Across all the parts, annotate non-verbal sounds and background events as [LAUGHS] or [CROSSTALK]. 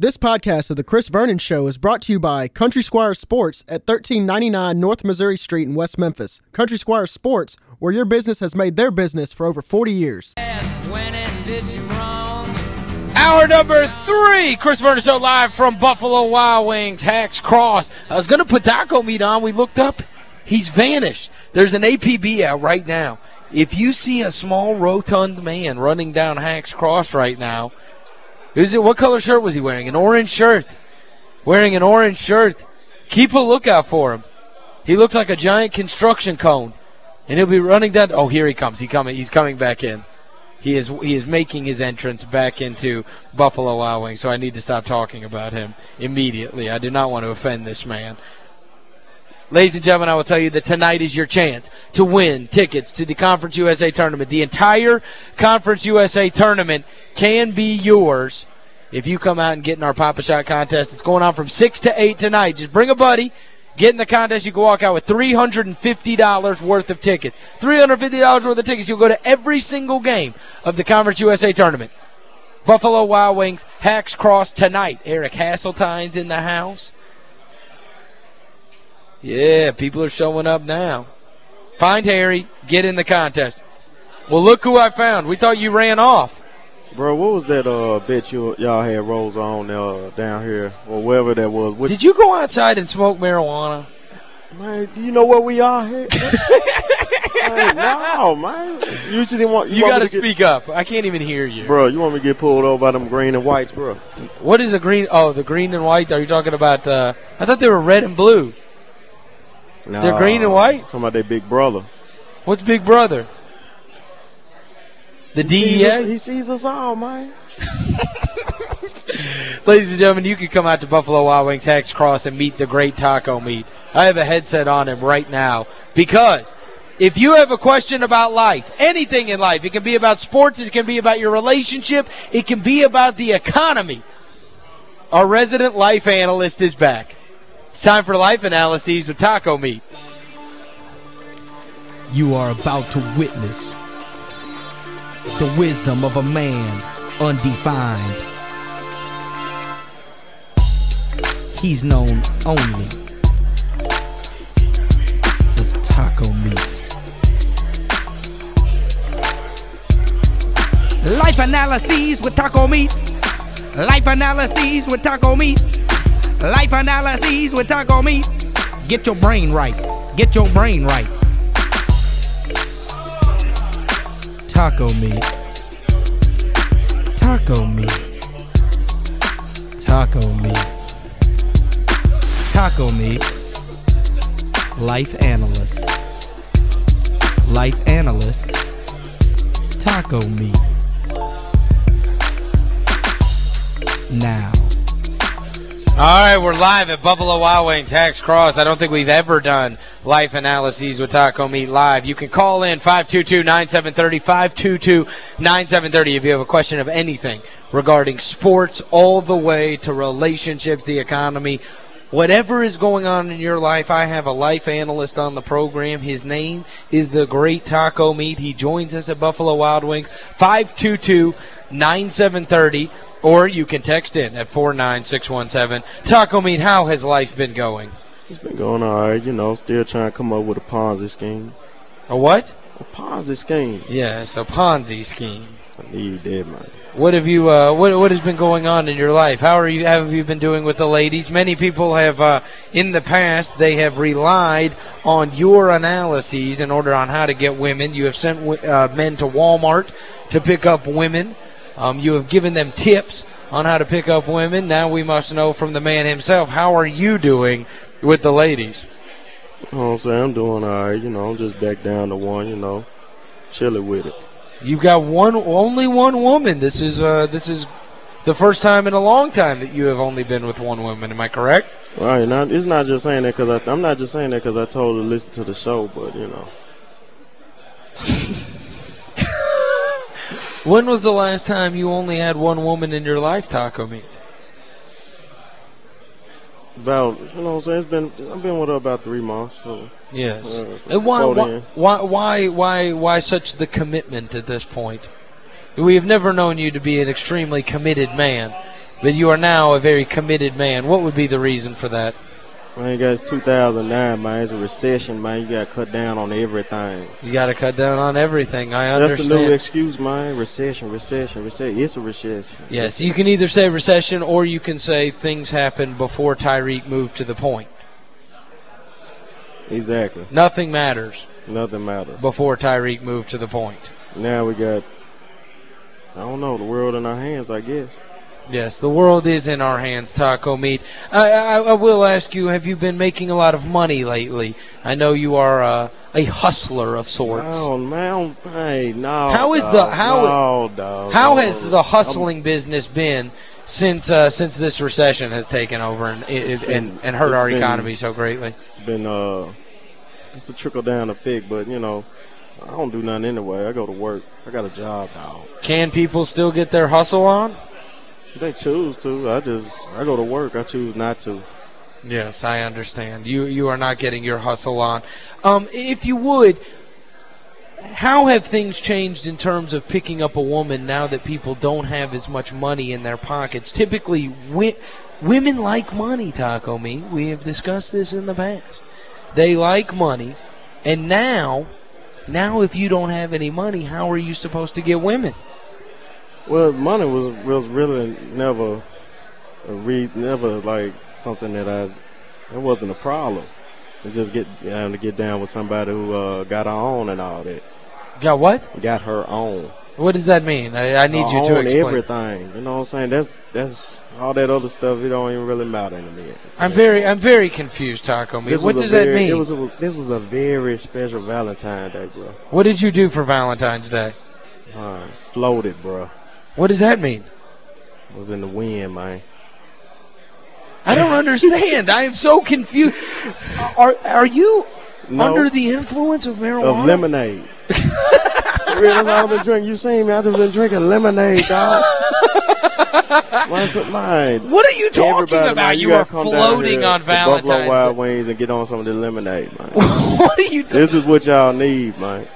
This podcast of The Chris Vernon Show is brought to you by Country Squire Sports at 1399 North Missouri Street in West Memphis. Country Squire Sports, where your business has made their business for over 40 years. Hour number three, Chris Vernon Show live from Buffalo Wild Wings, Hacks Cross. I was going to put taco meat on. We looked up. He's vanished. There's an APB out right now. If you see a small, rotund man running down Hacks Cross right now – Who's it? What color shirt was he wearing? An orange shirt. Wearing an orange shirt. Keep a lookout for him. He looks like a giant construction cone. And he'll be running down. Oh, here he comes. He coming. He's coming back in. He is he is making his entrance back into Buffalo Wild Wings, so I need to stop talking about him immediately. I do not want to offend this man. Ladies and gentlemen, I will tell you that tonight is your chance to win tickets to the Conference USA Tournament. The entire Conference USA Tournament can be yours if you come out and get in our Pop-A-Shot contest. It's going on from 6 to 8 tonight. Just bring a buddy. Get in the contest. You can walk out with $350 worth of tickets. $350 worth of tickets. You'll go to every single game of the Conference USA Tournament. Buffalo Wild Wings, Hacks Cross tonight. Eric Hasseltine's in the house. Yeah, people are showing up now. Find Harry, get in the contest. Well, look who I found. We thought you ran off. Bro, what was that uh bet you y'all had rolls on uh, down here or wherever that was? Which, Did you go outside and smoke marijuana? Man, do you know where we are here? [LAUGHS] man, no, man. You just didn't want You, you got to speak up. I can't even hear you. Bro, you want me to get pulled over by them green and whites, bro? What is a green? Oh, the green and white. Are you talking about uh I thought they were red and blue. They're green and white? Talking about their big brother. What's big brother? The he DEA? Sees us, he sees us all, man. [LAUGHS] Ladies and gentlemen, you can come out to Buffalo Wild Wings Hacks Cross and meet the great taco meat. I have a headset on him right now because if you have a question about life, anything in life, it can be about sports, it can be about your relationship, it can be about the economy. Our resident life analyst is back. It's time for life analyses with Taco Meat. You are about to witness the wisdom of a man undefined. He's known only as Taco Meat. Life analyses with Taco Meat. Life analyses with Taco Meat. Life analyses with Taco Meat. Get your brain right. Get your brain right. Taco meat. Taco meat. Taco meat. Taco meat. Life analyst. Life analyst. Taco meat. Now. All right, we're live at Buffalo Wild Wings, Hacks Cross. I don't think we've ever done life analyses with Taco Meat live. You can call in 522-9730, 522-9730 if you have a question of anything regarding sports all the way to relationships, the economy, whatever is going on in your life, I have a life analyst on the program. His name is the Great Taco Meat. He joins us at Buffalo Wild Wings. 522 9730 or you can text in at 49617. Taco Meat, how has life been going? It's been going all right. You know, still trying to come up with a Ponzi scheme. A what? A Ponzi scheme. Yes, a Ponzi scheme. I need that, man. What have you? Uh, what what has been going on in your life? How are you? How have you been doing with the ladies? Many people have, uh, in the past, they have relied on your analyses in order on how to get women. You have sent uh, men to Walmart to pick up women. Um, you have given them tips on how to pick up women. Now we must know from the man himself, how are you doing with the ladies? You know what I'm saying? I'm doing all right. You know, I'm just back down to one, you know, chilling with it. You've got one, only one woman. This is, uh, this is the first time in a long time that you have only been with one woman. Am I correct? Right. Now, it's not just saying that because I'm not just saying that because I told her to listen to the show, but, you know. [LAUGHS] When was the last time you only had one woman in your life, Taco Meat? About, you know what I'm saying? It's been, I've been with her about three months. So, yes. Uh, so and why, why, why, why, why, why such the commitment at this point? We have never known you to be an extremely committed man. but you are now a very committed man. What would be the reason for that? Man, you guys, 2009, man. It's a recession, man. You got to cut down on everything. You got to cut down on everything. I understand. That's the new excuse, man. Recession, recession, recession. It's a recession. Yes, you can either say recession or you can say things happened before Tyreke moved to the point. Exactly. Nothing matters Nothing matters. before Tyreke moved to the point. now we got, I don't know, the world in our hands, I guess. Yes, the world is in our hands, Taco Meat. I, I, I will ask you, have you been making a lot of money lately? I know you are uh, a hustler of sorts. Oh, man. Hey, no. How is dog, the- how- no, dog, How has the hustling business been since uh, since this recession has taken over and and, and, and hurt our been- economy so greatly? It's been, uh, it's a trickle down effect, but, you know, I don't do nothing anyway. I go to work. I got a job, now. Can people still get their hustle on? They choose to. I just, I go to work. I choose not to. Yes, I understand. You you are not getting your hustle on. Um, if you would, how have things changed in terms of picking up a woman now that people don't have as much money in their pockets? Typically, wi- women like money, Taco Me. We have discussed this in the past. They like money, and now, now if you don't have any money, how are you supposed to get women? Well, money was was really never a re- never like something that I. It wasn't a problem. It just get having to get down with somebody who uh, got her own and all that. Got what? Got her own. What does that mean? I, I need Her you to own explain. everything. You know what I'm saying? That's that's all that other stuff. It don't even really matter to me. I'm very I'm very confused, Taco Me. What does that mean? It was, it was this was a very special Valentine's Day, bro. What did you do for Valentine's Day? Uh, floated, bro. What does that mean? I Was in the wind, man. I don't understand. I am so confused. Are are you No. under the influence of marijuana? of lemonade. Real, that's all I've been drinking. You seen me? I've just been drinking lemonade, dog. What's it, mine? what are you talking Everybody, about? man, you gotta are floating on to Buffalo Valentine's Wild Wings and get on some of the lemonade, man. [LAUGHS] what are you this is what y'all need, man.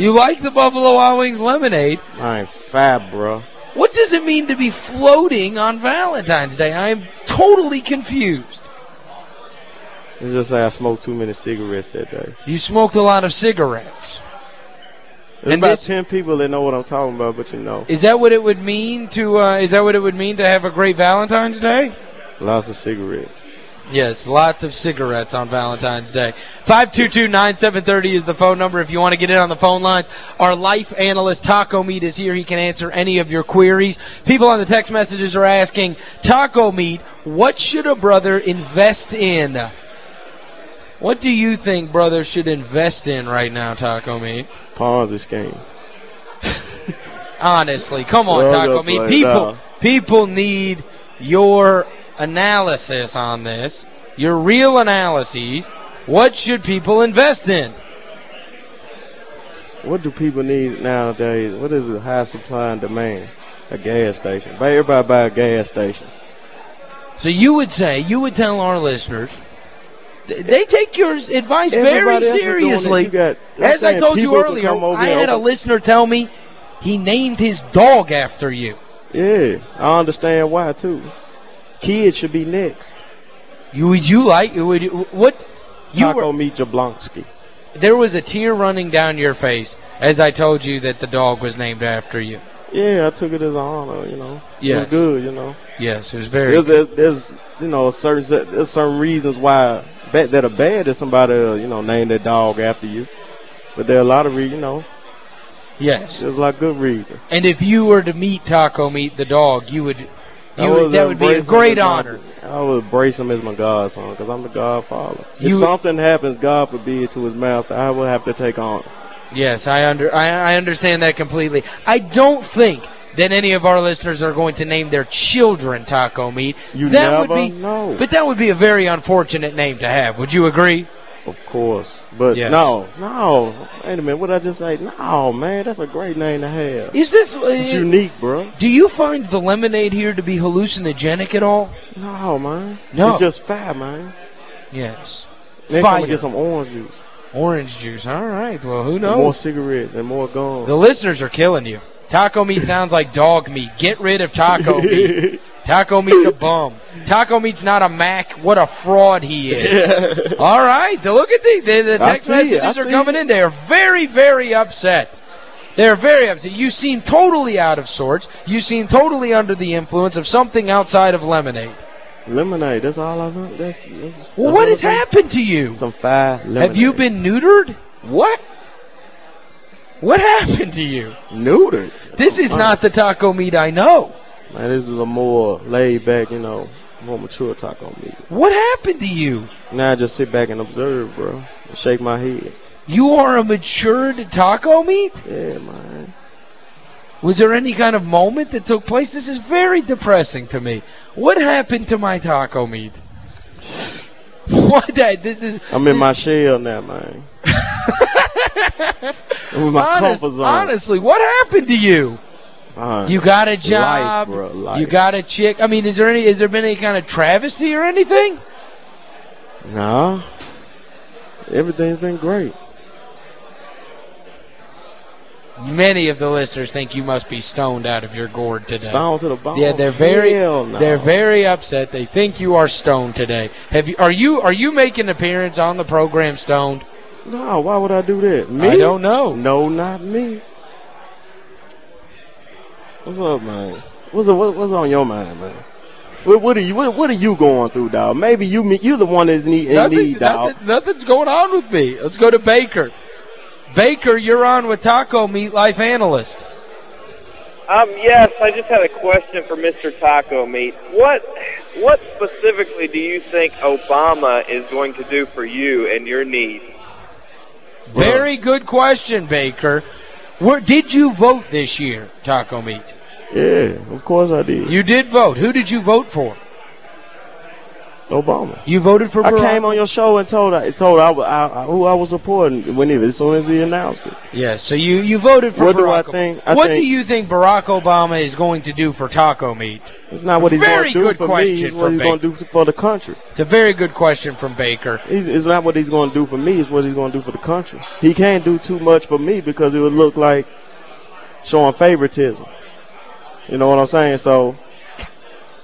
You like the Buffalo Wild Wings lemonade. Man, fab, bro. What does it mean to be floating on Valentine's Day? I am totally confused. Let's just say I smoked too many cigarettes that day. You smoked a lot of cigarettes. There's And about this- ten people that know what I'm talking about, but you know, Is that what it would mean to uh, is that what it would mean to have a great Valentine's Day? lots of cigarettes. Yes, lots of cigarettes on Valentine's Day. 522-9730 is the phone number if you want to get in on the phone lines. Our life analyst Taco Meat is here. He can answer any of your queries. People on the text messages are asking, Taco Meat, what should a brother invest in? What do you think brothers should invest in right now, Taco Meat? Pause this game. [LAUGHS] Honestly, come on, Taco Meat. People, people need your analysis on this, your real analyses. What should people invest in? What do people need nowadays? What is it? High supply and demand. A gas station. Buy everybody buy a gas station. So you would say, you would tell our listeners, they take your advice very Everybody else is doing it. seriously. Got- As I told you earlier, I had a listener tell me he named his dog after you. Yeah, I understand why too. Kids should be next. You would you like would you- what you Taco were meat Jablonski. there was a tear running down your face as I told you that the dog was named after you. Yeah, I took it as an honor. You know, it was good. You know, Yes, it was very there's, there's, there's you know certain there's certain reasons why bad, that are bad that somebody uh, you know name their dog after you, but there are a lot of re- you know yes. there's a lot of good reasons. And if you were to meet Taco Meat the dog, you would you would, that would be a great as my- honor. I would embrace him as my godson because I'm the godfather. You- if something happens, God forbid, to his master, I will have to take on. Yes, I under I, I understand that completely. I don't think that any of our listeners are going to name their children Taco Meat. You that never would be know. But that would be a very unfortunate name to have. Would you agree? Of course, but Yes. no, no. Wait a minute, what did I just say? No, man, that's a great name to have. Is this It's uh, unique, bro. Do you find the lemonade here to be hallucinogenic at all? No, man. No. It's just fire, man. Yes. Next time Fire. we get some orange juice, Orange juice. All right. Well, who and more cigarettes, and more gum. The listeners are killing you. Taco meat sounds like dog meat. Get rid of taco [LAUGHS] meat. Taco Meat's a bum. Taco Meat's not a Mac. What a fraud he is. All right. Look at the, the, the text messages are coming in. They are very, very upset. They're very upset. You seem totally out of sorts. You seem totally under the influence of something outside of lemonade. Lemonade. That's all I know. That's, that's, that's Well, what has happened to you? Some fire lemonade. Have you been neutered? What? What happened to you? neutered? This is uh-uh. not the taco meat I know. Man, this is a more laid back, you know, more mature taco meat. What happened to you? Now I just sit back and observe, bro. And shake my head. You are a matured taco meat? Yeah, man. Was there any kind of moment that took place? This is very depressing to me. What happened to my taco meat? [LAUGHS] What? That this is I'm in my shell now, man. [LAUGHS] I'm in my honest, comfort zone. honestly. What happened to you? Fine. You got a job. bro, life. You got a chick. I mean, is there any? Has there been any kind of travesty or anything? No. Everything's been great. Many of the listeners think you must be stoned out of your gourd today. Stone to the bone. Yeah, they're very no. they're very upset. They think you are stoned today. Have you are you are you making an appearance on the program stoned? No, why would I do that? Me? I don't know. No, not me. What's up, man? What's up, what, what's on your mind, man? What, what are you what, what are you going through, dog? Maybe you you the one that's need, in Nothing, need, dog. nothing, nothing's going on with me. Let's go to Baker. Baker, you're on with Taco Meat Life Analyst. Um, yes, I just had a question for Mr. Taco Meat. What what specifically do you think Obama is going to do for you and your needs? Very good question, Baker. Where did you vote this year, Taco Meat? Yeah, of course I did. You did vote. Who did you vote for? Obama. You voted for I Barack. came on your show and told I told I, I, I- who I was supporting when he, as soon as he announced it. Yeah. so you, you voted for What do I think? I what do you think Barack Obama is going to do for Taco Meat? It's not what he's Very going to do good for me. It's what he's going to do for the country. It's a very good question from Baker. He's, it's not what he's going to do for me. It's what he's going to do for the country. He can't do too much for me because it would look like showing favoritism. You know what I'm saying? So,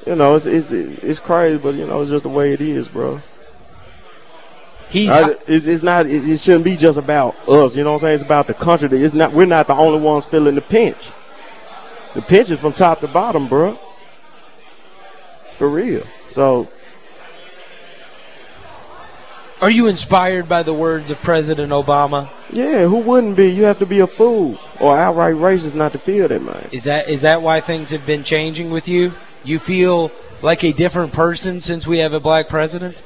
you know, it's it's it's crazy, but you know, it's just the way it is, bro. He's I, it's, it's not. It, it shouldn't be just about us. You know what I'm saying? It's about the country. It's not. We're not the only ones feeling the pinch. The pinch is from top to bottom, bro. For real. So Are you inspired by the words of President Obama? Yeah, who wouldn't be? You have to be a fool or outright racist not to feel that, man. Is that is that why things have been changing with you? You feel like a different person since we have a black president?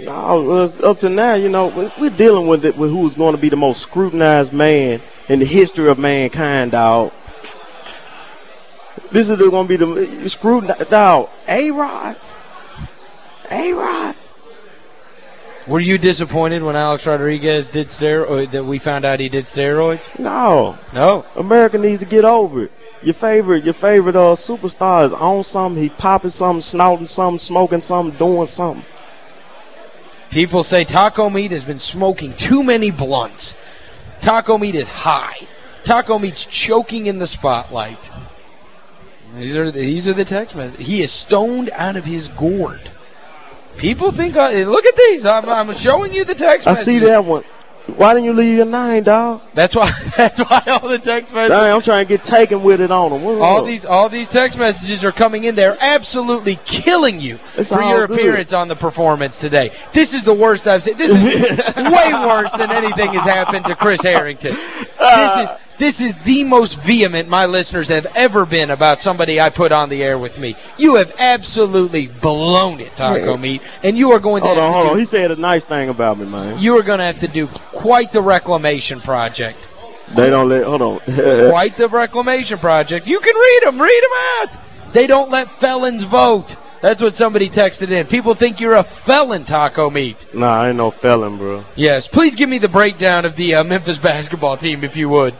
No, up to now, you know, we- we're dealing with it with who's going to be the most scrutinized man in the history of mankind, dog. This is going to be the scrutinized, dog. A Rod, A Rod. Were you disappointed when Alex Rodriguez did steroid that we found out he did steroids? No, No. America needs to get over it. Your favorite, your favorite uh, superstar is on something. He popping something, snorting something, smoking something, doing something. People say Taco Meat has been smoking too many blunts. Taco Meat is high. Taco Meat's choking in the spotlight. These are the, these are the text messages. He is stoned out of his gourd. People think, uh, look at these. I'm, I'm showing you the text I messages. see that one. Why didn't you leave your nine, dog? That's why. [LAUGHS] That's why all the text messages. Dang, I'm trying to get taken with it on them. What's All up? these all these text messages are coming in. They're absolutely killing you It's for your good. appearance on the performance today. This is the worst I've seen. This is [LAUGHS] way worse than anything has happened to Chris Harrington. This is this is the most vehement my listeners have ever been about somebody I put on the air with me. You have absolutely blown it, Taco Meat, and you are going to Hold on, to hold do- on. He said a nice thing about me, man. you are going to have to do quite the reclamation project. They don't let. Hold on. [LAUGHS] quite the reclamation project. You can read them. Read them out. They don't let felons vote. That's what somebody texted in. People think you're a felon, Taco Meat. nah, I ain't no felon, bro. Yes. Please give me the breakdown of the uh, Memphis basketball team, if you would.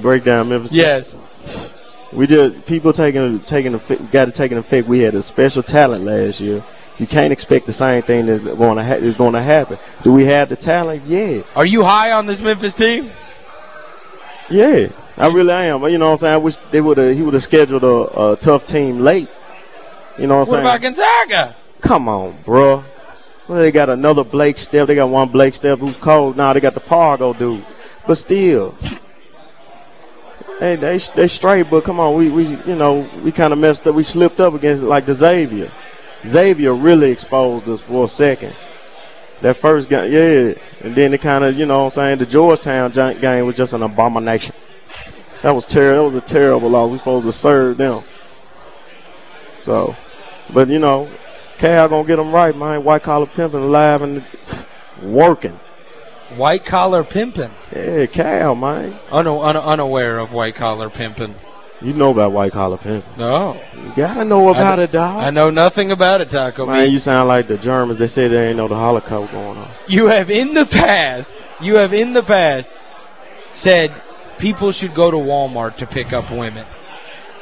Break down Memphis. Yes. We just people taking taking got to take an effect. We had a special talent last year. You can't expect the same thing that's going to is going to happen. Do we have the talent? Yeah, Are you high on this Memphis team? yeah. I really am. You know what I'm saying? I wish they would have. He would have scheduled a, a tough team late. You know what, What I'm saying? What about? Gonzaga? Come on, bro. Well, they got another Blake Stepp. They got one Blake Stepp who's cold. Now they got the Pargo dude. But still, [LAUGHS] they they they straight. But come on, we we you know we kind of messed up. We slipped up against like the Xavier. Xavier really exposed us for a second. That first game, yeah, and then it kind of you know what I'm saying the Georgetown game was just an abomination. That was terrible. That was a terrible loss. We supposed to serve them. So, but you know, Cal gonna get them right, man. White collar pimping, alive and working. White collar pimping. Yeah, Cal, man. Un, unaware of white collar pimping. You know about white collar pimping. No. You gotta know about it, dog. I know nothing about it, Taco Man, Meat. you sound like the Germans. They say they ain't know the Holocaust going on. You have in the past, you have in the past said people should go to Walmart to pick up women.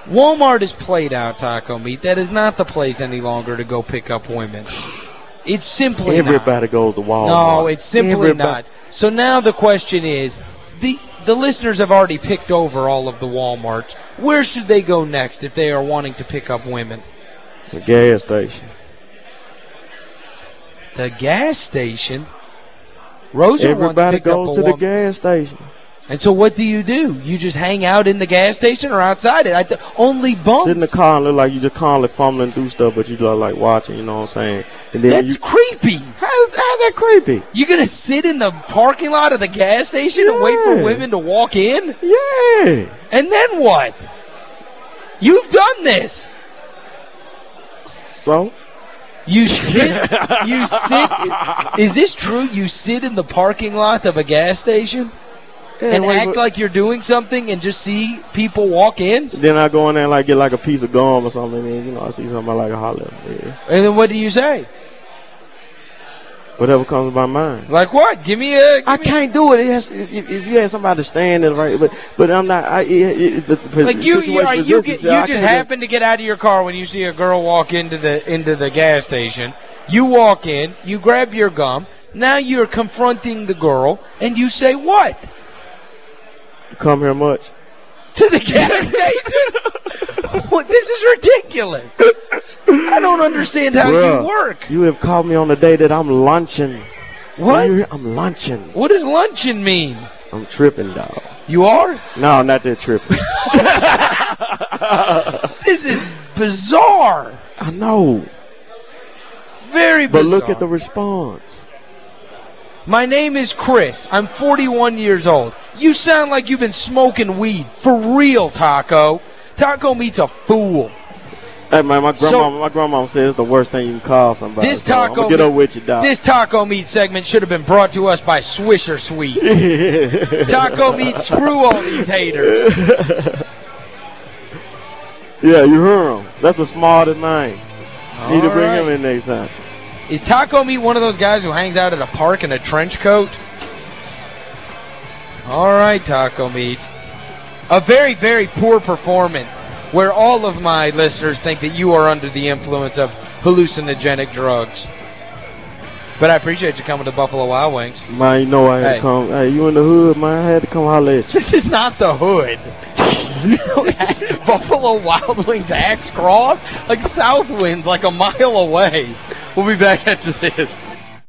Walmart is played out, Taco Meat. That is not the place any longer to go pick up women. It's simply not. Everybody goes to Walmart. No, it's simply Everybody- not. So now the question is, the the listeners have already picked over all of the Walmarts. Where should they go next if they are wanting to pick up women? The gas station. The gas station. Rosa Everybody wants to pick goes to the gas station. And so what do you do? You just hang out in the gas station or outside it? I th- only bumps. Sit in the car and look like you just calmly fumbling through stuff, but you look like watching. You know what I'm saying? And then That's you, creepy. how's, how's that creepy? You're gonna sit in the parking lot of the gas station and wait for women to walk in? Yeah. And then what? You've done this. So You sit. you sit. Is this true? You sit in the parking lot of a gas station and wait, act like you're doing something and just see people walk in? Then I go in there and like get like a piece of gum or something, and you know I see something I like a holler. Yeah. And then what do you say? Whatever comes to my mind. Like what? Give me a. I give me- can't do it. it has, if, if you had somebody standing right, but but I'm not. I, it, it, the, Like you, you, are- you, get, you just happen to get out of your car when you see a girl walk into the into the gas station. You walk in, you grab your gum. Now you're confronting the girl, and you say what come here much. to the gas [LAUGHS] station? [LAUGHS] This is ridiculous. I don't understand how Bruh, you work. You have called me on the day that I'm lunching. What? I'm lunching. What does lunching mean? I'm tripping, dog. You are? No, not that tripping. [LAUGHS] This is bizarre. I know, Very bizarre. but look at the response. My name is Chris. I'm 41 years old. You sound like you've been smoking weed. For real, Taco. Taco meets a fool. Hey man, my So- grandma, my grandma says it's the worst thing you can call somebody. This so taco get up with you, dog. This taco meat segment should have been brought to us by Swisher Sweets. [LAUGHS] taco meat, screw all these haters. yeah, you heard him. That's the smartest man. Need to bring right. him in next time. Is Taco Meat one of those guys who hangs out at a park in a trench coat? All right, Taco Meat. A very, very poor performance where all of my listeners think that you are under the influence of hallucinogenic drugs. But I appreciate you coming to Buffalo Wild Wings. Man, you know I had Hey. to come. Hey, you in the hood, man? I had to come holler at you. This is not the hood. [LAUGHS] Buffalo Wild Wings Hacks Cross? Like South Winds, like a mile away. We'll be back after this.